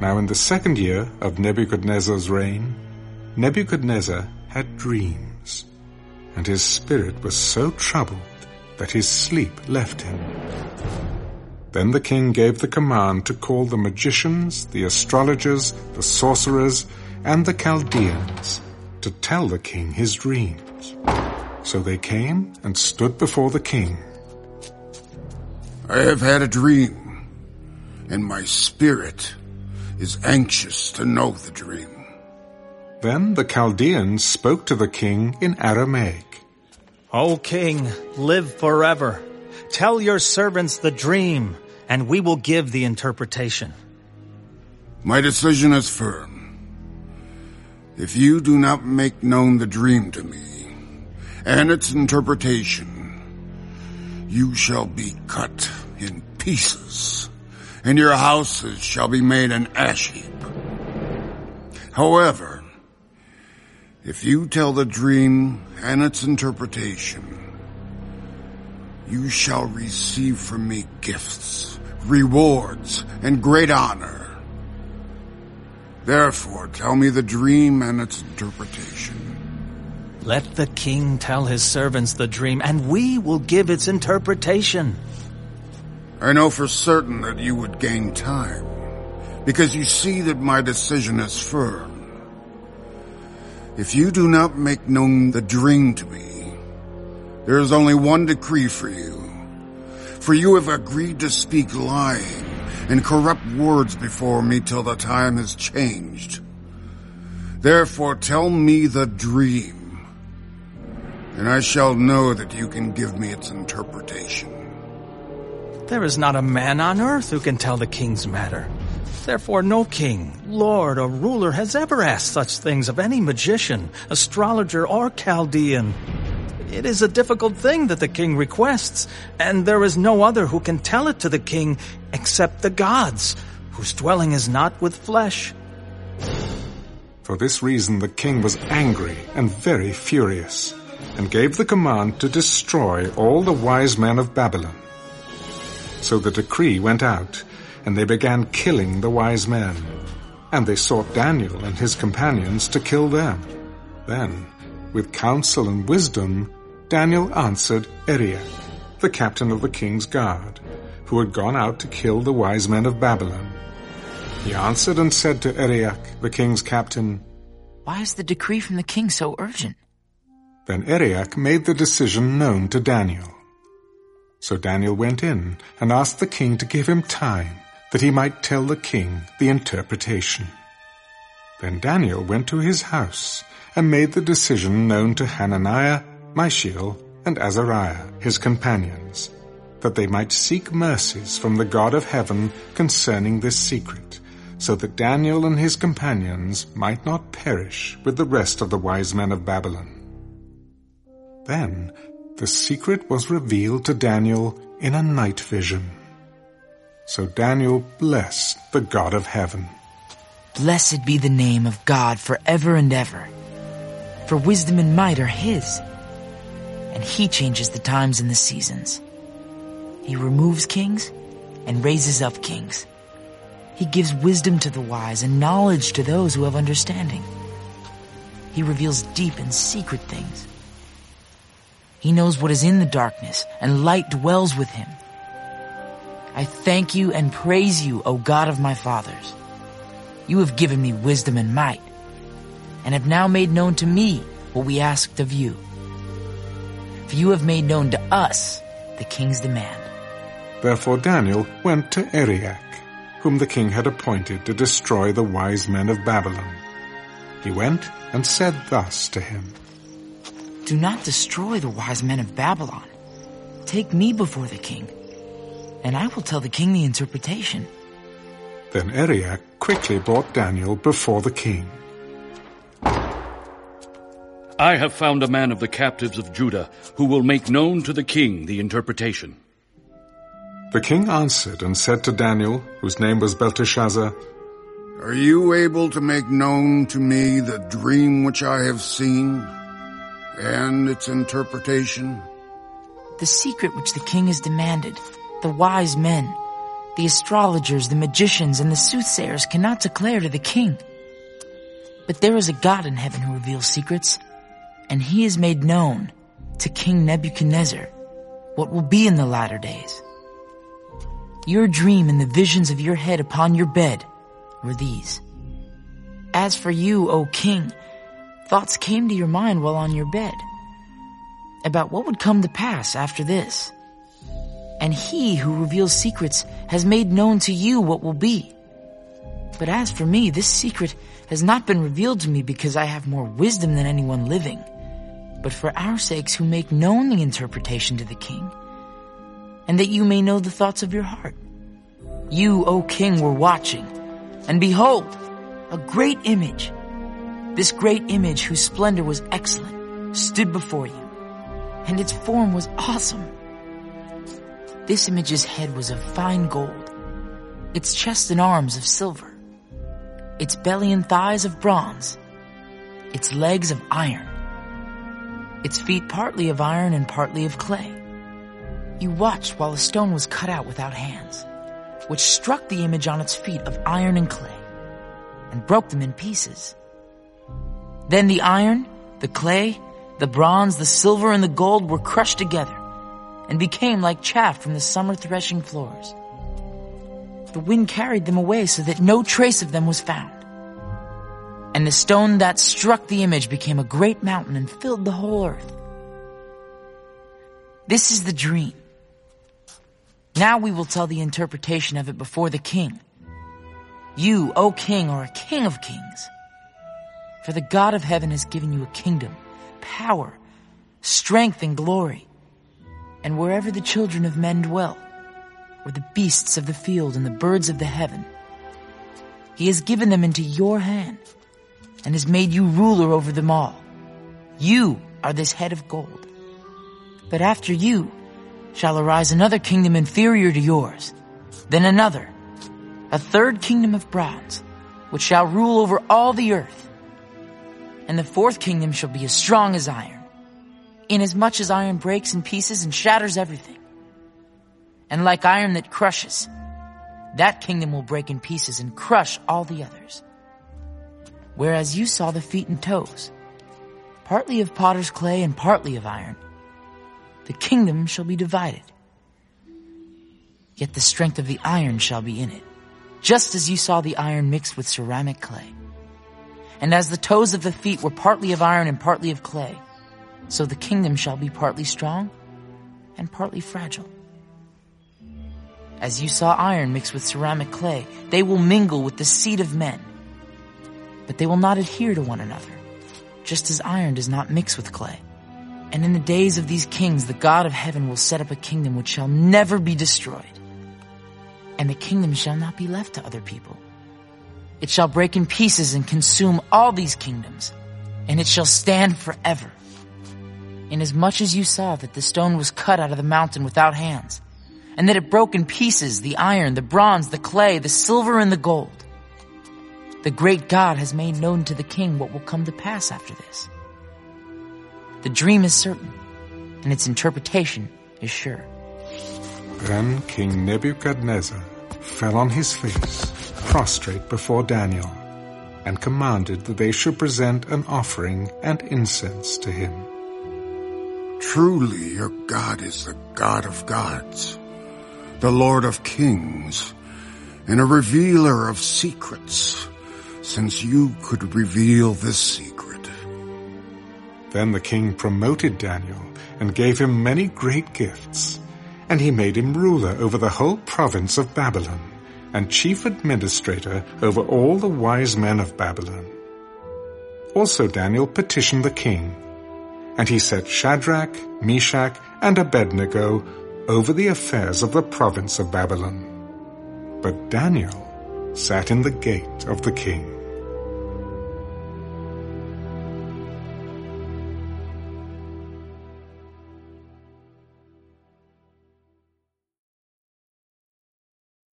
Now in the second year of Nebuchadnezzar's reign, Nebuchadnezzar had dreams, and his spirit was so troubled that his sleep left him. Then the king gave the command to call the magicians, the astrologers, the sorcerers, and the Chaldeans to tell the king his dreams. So they came and stood before the king. I have had a dream, and my spirit is anxious to know the dream. Then the Chaldeans spoke to the king in Aramaic. O king, live forever. Tell your servants the dream, and we will give the interpretation. My decision is firm. If you do not make known the dream to me and its interpretation, you shall be cut in pieces, and your houses shall be made an ash heap. However, if you tell the dream and its interpretation, you shall receive from me gifts, rewards, and great honor. Therefore, tell me the dream and its interpretation. Let the king tell his servants the dream, and we will give its interpretation. I know for certain that you would gain time, because you see that my decision is firm. If you do not make known the dream to me, there is only one decree for you. For you have agreed to speak lying and corrupt words before me till the time has changed. Therefore tell me the dream, and I shall know that you can give me its interpretation. There is not a man on earth who can tell the king's matter. Therefore no king, lord, or ruler has ever asked such things of any magician, astrologer, or Chaldean. It is a difficult thing that the king requests, and there is no other who can tell it to the king except the gods, whose dwelling is not with flesh. For this reason the king was angry and very furious, and gave the command to destroy all the wise men of Babylon. So the decree went out, and they began killing the wise men. And they sought Daniel and his companions to kill them. Then, with counsel and wisdom, Daniel answered Arioch, the captain of the king's guard, who had gone out to kill the wise men of Babylon. He answered and said to Arioch, the king's captain, Why is the decree from the king so urgent? Then Arioch made the decision known to Daniel. So Daniel went in and asked the king to give him time that he might tell the king the interpretation. Then Daniel went to his house and made the decision known to Hananiah, Mishael, and Azariah, his companions, that they might seek mercies from the God of heaven concerning this secret, so that Daniel and his companions might not perish with the rest of the wise men of Babylon. Then the secret was revealed to Daniel in a night vision. So Daniel blessed the God of heaven. Blessed be the name of God forever and ever. For wisdom and might are his. And he changes the times and the seasons. He removes kings and raises up kings. He gives wisdom to the wise and knowledge to those who have understanding. He reveals deep and secret things. He knows what is in the darkness, and light dwells with him. I thank you and praise you, O God of my fathers. You have given me wisdom and might, and have now made known to me what we asked of you. For you have made known to us the king's demand. Therefore Daniel went to Arioch, whom the king had appointed to destroy the wise men of Babylon. He went and said thus to him, Do not destroy the wise men of Babylon. Take me before the king, and I will tell the king the interpretation. Then Arioch quickly brought Daniel before the king. I have found a man of the captives of Judah who will make known to the king the interpretation. The king answered and said to Daniel, whose name was Belteshazzar, Are you able to make known to me the dream which I have seen and its interpretation? The secret which the king has demanded, the wise men, The astrologers, the magicians, and the soothsayers cannot declare to the king. But there is a God in heaven who reveals secrets, and he has made known to King Nebuchadnezzar what will be in the latter days. Your dream and the visions of your head upon your bed were these. As for you, O king, thoughts came to your mind while on your bed about what would come to pass after this. And he who reveals secrets has made known to you what will be. But as for me, this secret has not been revealed to me because I have more wisdom than anyone living, but for our sakes who make known the interpretation to the king, and that you may know the thoughts of your heart. You, O king, were watching, and behold, a great image. This great image whose splendor was excellent stood before you, and its form was awesome. This image's head was of fine gold, its chest and arms of silver, its belly and thighs of bronze, its legs of iron, its feet partly of iron and partly of clay. You watched while a stone was cut out without hands, which struck the image on its feet of iron and clay, and broke them in pieces. Then the iron, the clay, the bronze, the silver, and the gold were crushed together and became like chaff from the summer threshing floors. The wind carried them away so that no trace of them was found. And the stone that struck the image became a great mountain and filled the whole earth. This is the dream. Now we will tell the interpretation of it before the king. You, O king, are a king of kings. For the God of heaven has given you a kingdom, power, strength, and glory. And wherever the children of men dwell, or the beasts of the field and the birds of the heaven, he has given them into your hand and has made you ruler over them all. You are this head of gold. But after you shall arise another kingdom inferior to yours, then another, a third kingdom of bronze, which shall rule over all the earth. And the fourth kingdom shall be as strong as iron, inasmuch as iron breaks in pieces and shatters everything. And like iron that crushes, that kingdom will break in pieces and crush all the others. Whereas you saw the feet and toes, partly of potter's clay and partly of iron, the kingdom shall be divided. Yet the strength of the iron shall be in it, just as you saw the iron mixed with ceramic clay. And as the toes of the feet were partly of iron and partly of clay, so the kingdom shall be partly strong and partly fragile. As you saw iron mixed with ceramic clay, they will mingle with the seed of men, but they will not adhere to one another, just as iron does not mix with clay. And in the days of these kings, the God of heaven will set up a kingdom which shall never be destroyed. And the kingdom shall not be left to other people. It shall break in pieces and consume all these kingdoms, and it shall stand forever. Inasmuch as you saw that the stone was cut out of the mountain without hands, and that it broke in pieces the iron, the bronze, the clay, the silver, and the gold. The great God has made known to the king what will come to pass after this. The dream is certain, and its interpretation is sure. Then King Nebuchadnezzar fell on his face, prostrate before Daniel, and commanded that they should present an offering and incense to him. Truly your God is the God of gods, the Lord of kings, and a revealer of secrets, since you could reveal this secret. Then the king promoted Daniel and gave him many great gifts, and he made him ruler over the whole province of Babylon and chief administrator over all the wise men of Babylon. Also Daniel petitioned the king, and he set Shadrach, Meshach, and Abednego over the affairs of the province of Babylon. But Daniel sat in the gate of the king.